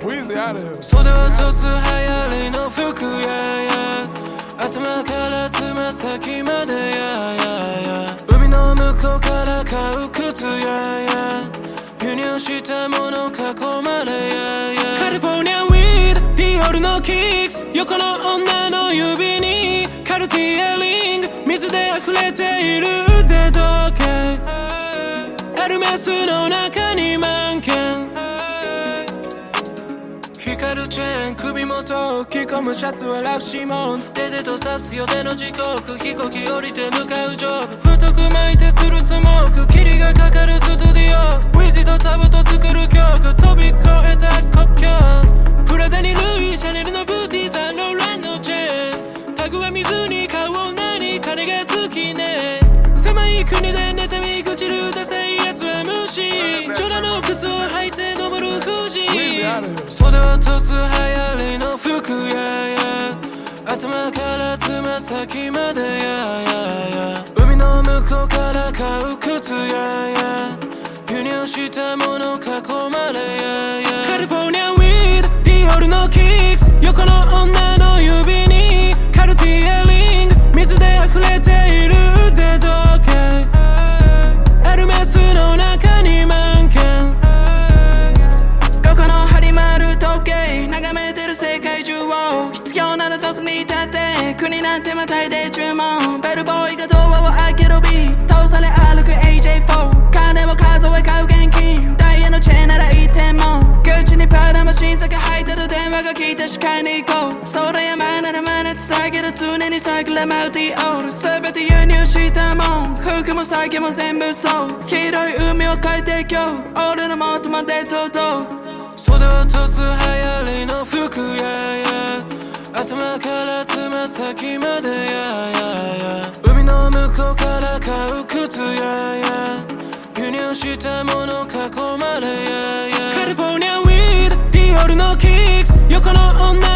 Weezy out of here. 袖を通す流行りの服やや頭からつま先までややや海の向こうから買う靴やや輸入したもの囲まれややカリフォルニアウィードディオールのキックス横の女の指にカルティエリング。水で溢れている。腕時計。エルメスの中光るチェーン首元を着込むシャツはラフシモンズデデと刺す予定の時刻飛行機降りて向かうジョブ太く巻いてするスモーク。霧がかかるスタディオウィズとタブと作る曲。飛び越えた国境プラダにルイシャネルのブーティーサンローランのチェーン。タグは水に買う女に金が尽きね狭い国で妬み of here. 袖を通す流行りの服やや頭からつま先までややや海の向こうから買う靴やや輸入したもの囲まれややカリフォルニアウィードディオールのキックス横の女のなんてまたいで注文ベルボーイがドアを開ける B 倒され歩く AJ4 金を数え買う現金ダイヤのチェーンなら1点も口にパウダも新作入ってる電話が来て視界に行こう空山なら真夏下げる常にサイクルマウティオール全て輸入したもん服も酒も全部そう黄色い海を変えて今日俺の元までとうとう袖を通す先まで yeah, yeah, yeah 海の向こうから買う靴やや。輸入したもの囲まれやや。カリフォルニアウィードディオールのキックス。横の女